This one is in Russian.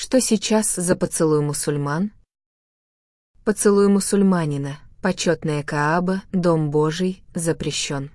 Что сейчас за поцелуй мусульман? Поцелуй мусульманина, почетная Кааба, Дом Божий, запрещен.